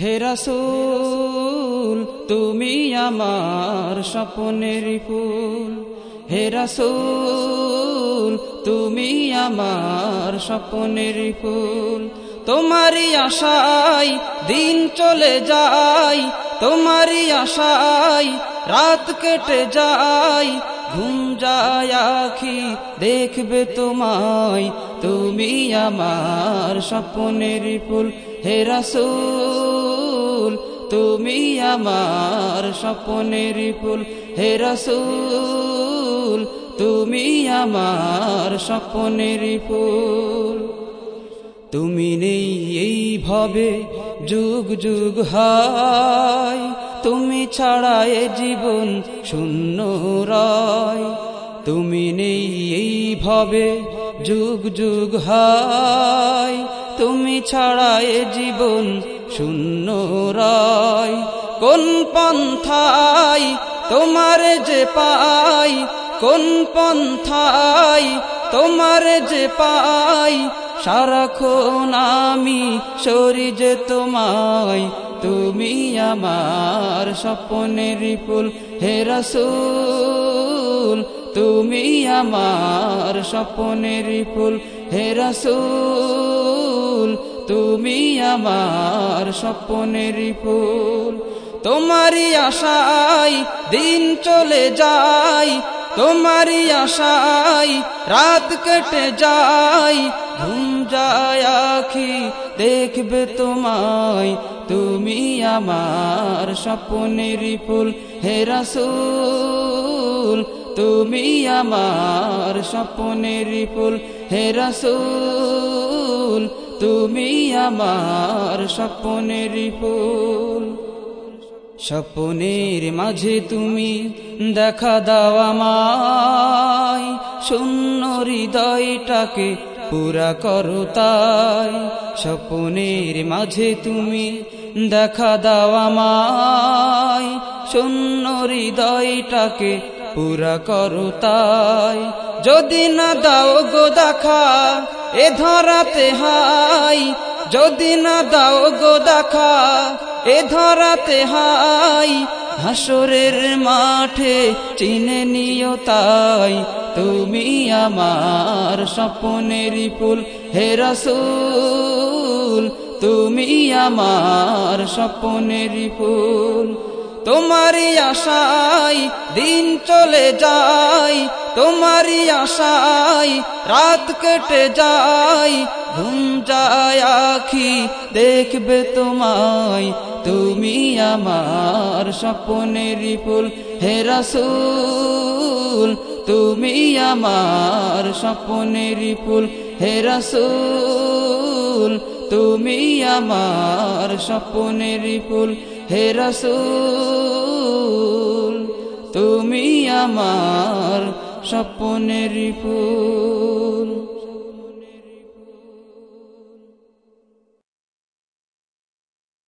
হে রাসূল, তুমি আমার স্বপ্নের ফুল। হে রাসূল, তুমি আমার স্বপ্নের ফুল। তোমারই আশায় দিন চলে যায়, তোমারই আশায় রাত কেটে যায়। ঘুম যায় আখি দেখবে তোমায়, তুমি আমার স্বপ্নের ফুল। হে রাসূল তুমি আমার স্বপ্নের ফুল, হে রাসূল, তুমি আমার স্বপ্নের ফুল। তুমি নেই এই ভবে যুগ যুগ হায়, তুমি ছাড়া এ জীবন শূন্য রায়। তুমি নেই এই ভবে যুগ যুগ হায়, তুমি ছাড়া এ জীবন শূন্য রায় কোন পন্থায় তোমার যে পাই? কোন পন্থায় তোমার যে পাই? সারাক্ষণ আমি সরি যে তোমায়। তুমি আমার স্বপ্নের ফুল, হে রাসূল। তুমি আমার স্বপ্নের ফুল, হে রাসূল। তুমি আমার স্বপ্নের ফুল। তোমারই আশায় দিন চলে যায়, তোমারই আশায় রাত কেটে যায়। ঘুম যায় আখি, দেখবে তোমায়। তুমি আমার স্বপ্নের ফুল, হে রাসূল। তুমি আমার স্বপ্নের ফুল, হে রাসূল। তুমি আমার স্বপ্নের ফুল। স্বপ্নের মাঝে তুমি দেখা দাও আমায়। শূন্য হৃদয়টাকে পুরা করো তাই। স্বপ্নের মাঝে তুমি দেখা দাও আমায়। শূন্য হৃদয়টাকে পুরা করু তাই। যদি না দাও গো দেখা, এ ধরাতে হাই। যদি না দাও গো দেখা, এ ধরাতে হাই। হাসরের মাঠে চিনে নিও তাই। তুমি আমার স্বপ্নের ফুল, হে রাসূল। তুমি আমার স্বপ্নের ফুল তোমারই আশায় দিন চলে যায়, তোমারই আশায় রাত কেটে যায়। ঘুম যায় আখি, দেখবে তোমায়, তুমি আমার স্বপ্নের ফুল। হে রাসূল, তুমি আমার স্বপ্নের ফুল। হে রাসূল, তুমি আমার স্বপ্নের ফুল। হে রসুল তুমি আমার স্বপ্নের ফুল।